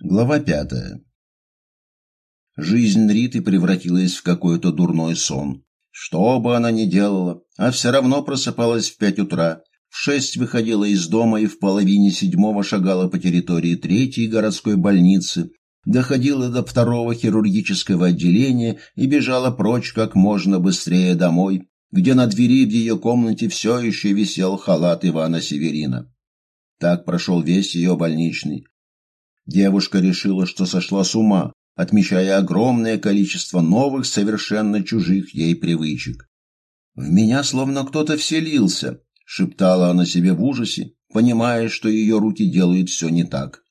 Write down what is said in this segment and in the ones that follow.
Глава пятая. Жизнь Риты превратилась в какой-то дурной сон. Что бы она ни делала, а все равно просыпалась в пять утра, в шесть выходила из дома и в половине седьмого шагала по территории третьей городской больницы, доходила до второго хирургического отделения и бежала прочь как можно быстрее домой, где на двери в ее комнате все еще висел халат Ивана Северина. Так прошел весь ее больничный. Девушка решила, что сошла с ума, отмечая огромное количество новых, совершенно чужих ей привычек. «В меня словно кто-то вселился», — шептала она себе в ужасе, понимая, что ее руки делают все не так.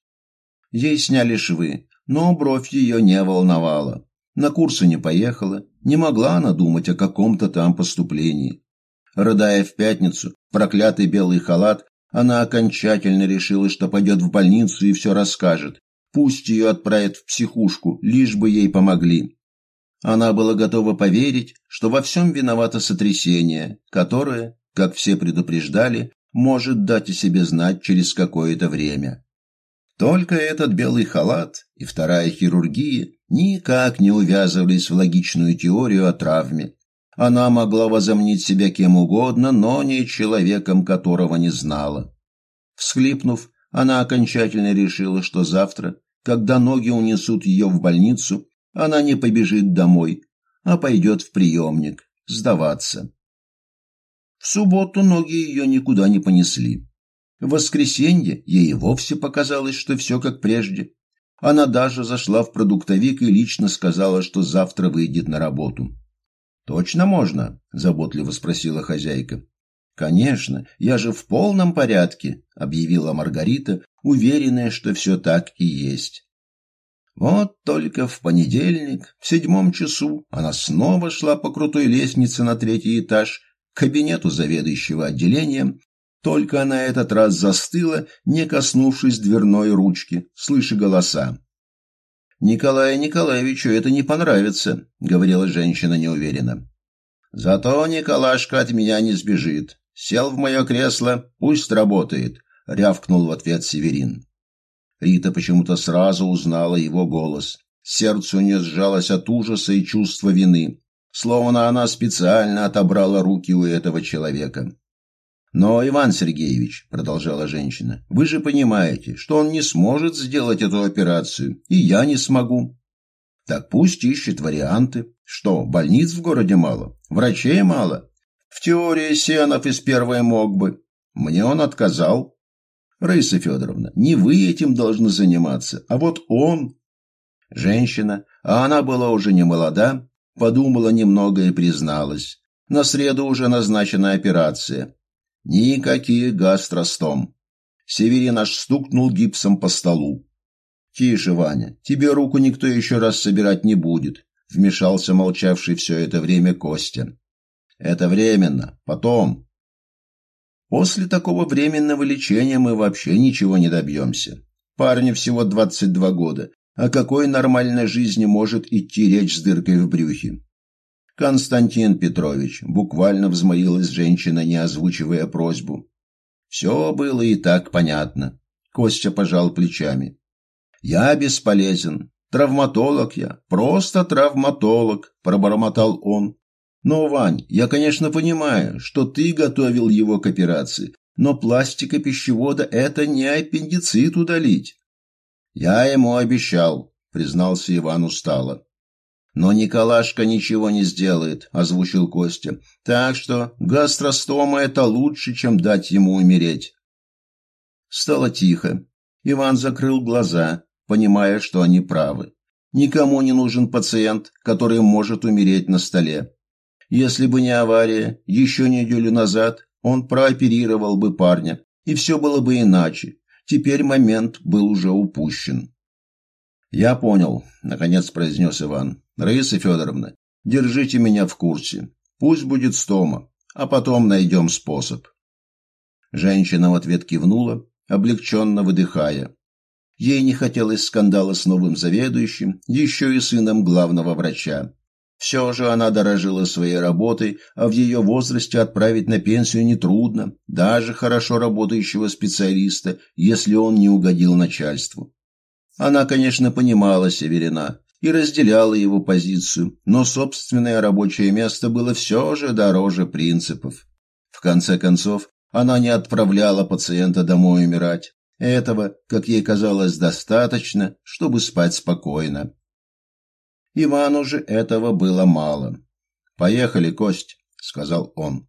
Ей сняли швы, но бровь ее не волновала. На курсы не поехала, не могла она думать о каком-то там поступлении. Рыдая в пятницу, проклятый белый халат она окончательно решила, что пойдет в больницу и все расскажет. Пусть ее отправят в психушку, лишь бы ей помогли. Она была готова поверить, что во всем виновато сотрясение, которое, как все предупреждали, может дать о себе знать через какое-то время. Только этот белый халат и вторая хирургия никак не увязывались в логичную теорию о травме, она могла возомнить себя кем угодно, но не человеком, которого не знала. Всхлипнув, она окончательно решила, что завтра, когда ноги унесут ее в больницу, она не побежит домой, а пойдет в приемник, сдаваться. В субботу ноги ее никуда не понесли. В воскресенье ей вовсе показалось, что все как прежде. Она даже зашла в продуктовик и лично сказала, что завтра выйдет на работу. «Точно можно?» – заботливо спросила хозяйка. «Конечно, я же в полном порядке», – объявила Маргарита, уверенная, что все так и есть. Вот только в понедельник, в седьмом часу, она снова шла по крутой лестнице на третий этаж к кабинету заведующего отделением, только на этот раз застыла, не коснувшись дверной ручки, слыша голоса. «Николаю Николаевичу это не понравится», — говорила женщина неуверенно. «Зато Николашка от меня не сбежит. Сел в мое кресло, пусть работает», — рявкнул в ответ Северин. Рита почему-то сразу узнала его голос. Сердце у нее сжалось от ужаса и чувства вины, словно она специально отобрала руки у этого человека. «Но, Иван Сергеевич», — продолжала женщина, — «вы же понимаете, что он не сможет сделать эту операцию, и я не смогу». «Так пусть ищет варианты. Что, больниц в городе мало? Врачей мало? В теории Сенов из первой мог бы. Мне он отказал». «Раиса Федоровна, не вы этим должны заниматься, а вот он». Женщина, а она была уже не молода, подумала немного и призналась. На среду уже назначена операция. Никаких гастростом. Северин аж стукнул гипсом по столу. «Тише, Ваня, тебе руку никто еще раз собирать не будет», — вмешался молчавший все это время Костя. «Это временно, потом». После такого временного лечения мы вообще ничего не добьемся. Парню всего 22 года. О какой нормальной жизни может идти речь с дыркой в брюхе? Константин Петрович, буквально взмолилась женщина, не озвучивая просьбу. Все было и так понятно. Костя пожал плечами. Я бесполезен. Травматолог я, просто травматолог, пробормотал он. Но, Вань, я, конечно, понимаю, что ты готовил его к операции, но пластика пищевода – это не аппендицит удалить. Я ему обещал, признался Иван устало. «Но Николашка ничего не сделает», – озвучил Костя. «Так что гастростома – это лучше, чем дать ему умереть». Стало тихо. Иван закрыл глаза, понимая, что они правы. Никому не нужен пациент, который может умереть на столе. Если бы не авария, еще неделю назад он прооперировал бы парня, и все было бы иначе. Теперь момент был уже упущен. «Я понял», — наконец произнес Иван. Раиса Федоровна, держите меня в курсе. Пусть будет стома, а потом найдем способ. Женщина в ответ кивнула, облегченно выдыхая. Ей не хотелось скандала с новым заведующим, еще и сыном главного врача. Все же она дорожила своей работой, а в ее возрасте отправить на пенсию нетрудно, даже хорошо работающего специалиста, если он не угодил начальству. Она, конечно, понимала Северина и разделяла его позицию, но собственное рабочее место было все же дороже принципов. В конце концов, она не отправляла пациента домой умирать. Этого, как ей казалось, достаточно, чтобы спать спокойно. Ивану же этого было мало. «Поехали, Кость», — сказал он.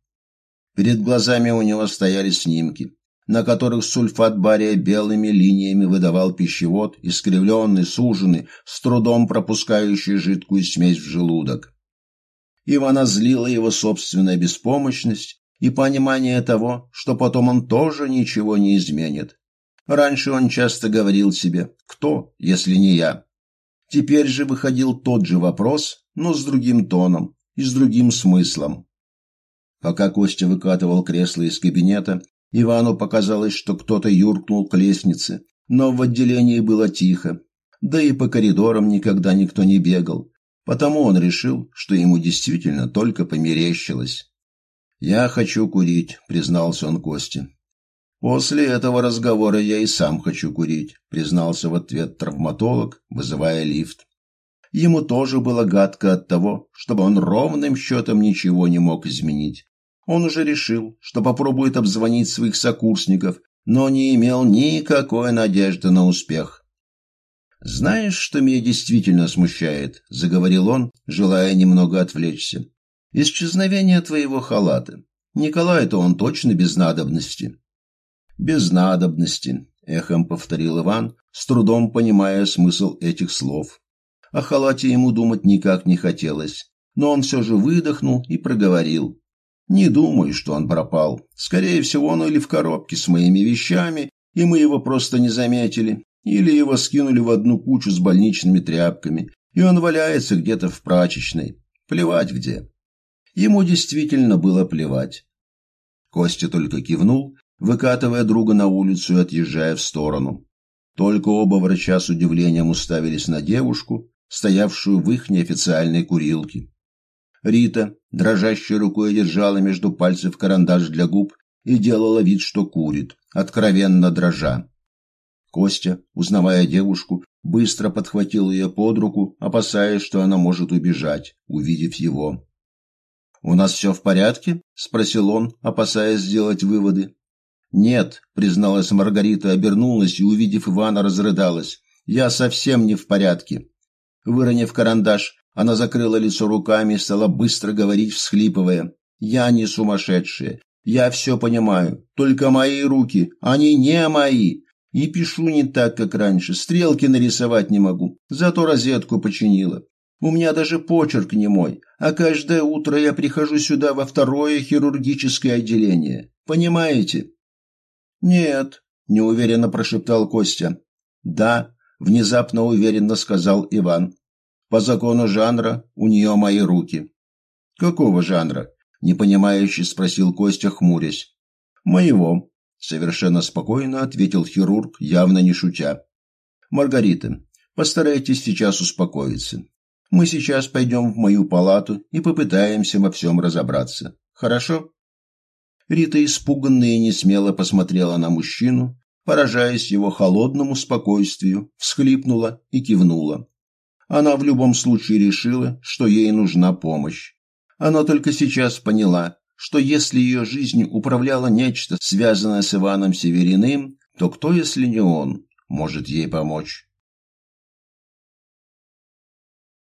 Перед глазами у него стояли снимки, на которых сульфат бария белыми линиями выдавал пищевод, искривленный, суженный, с трудом пропускающий жидкую смесь в желудок. Ивана злила его собственная беспомощность и понимание того, что потом он тоже ничего не изменит. Раньше он часто говорил себе «Кто, если не я?». Теперь же выходил тот же вопрос, но с другим тоном и с другим смыслом. Пока Костя выкатывал кресло из кабинета, Ивану показалось, что кто-то юркнул к лестнице, но в отделении было тихо, да и по коридорам никогда никто не бегал, потому он решил, что ему действительно только померещилось. «Я хочу курить», — признался он Косте. «После этого разговора я и сам хочу курить», — признался в ответ травматолог, вызывая лифт. Ему тоже было гадко от того, чтобы он ровным счетом ничего не мог изменить. Он уже решил, что попробует обзвонить своих сокурсников, но не имел никакой надежды на успех. «Знаешь, что меня действительно смущает?» – заговорил он, желая немного отвлечься. «Исчезновение твоего халата. Николай-то он точно без надобности». «Без надобности», – эхом повторил Иван, с трудом понимая смысл этих слов. О халате ему думать никак не хотелось, но он все же выдохнул и проговорил. Не думаю, что он пропал. Скорее всего, он или в коробке с моими вещами, и мы его просто не заметили, или его скинули в одну кучу с больничными тряпками, и он валяется где-то в прачечной. Плевать где. Ему действительно было плевать. Костя только кивнул, выкатывая друга на улицу и отъезжая в сторону. Только оба врача с удивлением уставились на девушку, стоявшую в их неофициальной курилке. Рита, дрожащей рукой, держала между пальцев карандаш для губ и делала вид, что курит, откровенно дрожа. Костя, узнавая девушку, быстро подхватил ее под руку, опасаясь, что она может убежать, увидев его. «У нас все в порядке?» – спросил он, опасаясь сделать выводы. «Нет», – призналась Маргарита, обернулась и, увидев Ивана, разрыдалась. «Я совсем не в порядке». Выронив карандаш, она закрыла лицо руками и стала быстро говорить, всхлипывая. «Я не сумасшедшая. Я все понимаю. Только мои руки. Они не мои. И пишу не так, как раньше. Стрелки нарисовать не могу. Зато розетку починила. У меня даже почерк не мой. А каждое утро я прихожу сюда во второе хирургическое отделение. Понимаете?» «Нет», – неуверенно прошептал Костя. «Да», – внезапно уверенно сказал Иван. По закону жанра у нее мои руки. Какого жанра? непонимающе спросил Костя, хмурясь. Моего, совершенно спокойно ответил хирург, явно не шутя. Маргарита, постарайтесь сейчас успокоиться. Мы сейчас пойдем в мою палату и попытаемся во всем разобраться. Хорошо? Рита испуганная и несмело посмотрела на мужчину, поражаясь его холодному спокойствию, всхлипнула и кивнула. Она в любом случае решила, что ей нужна помощь. Она только сейчас поняла, что если ее жизнью управляло нечто, связанное с Иваном Севериным, то кто, если не он, может ей помочь?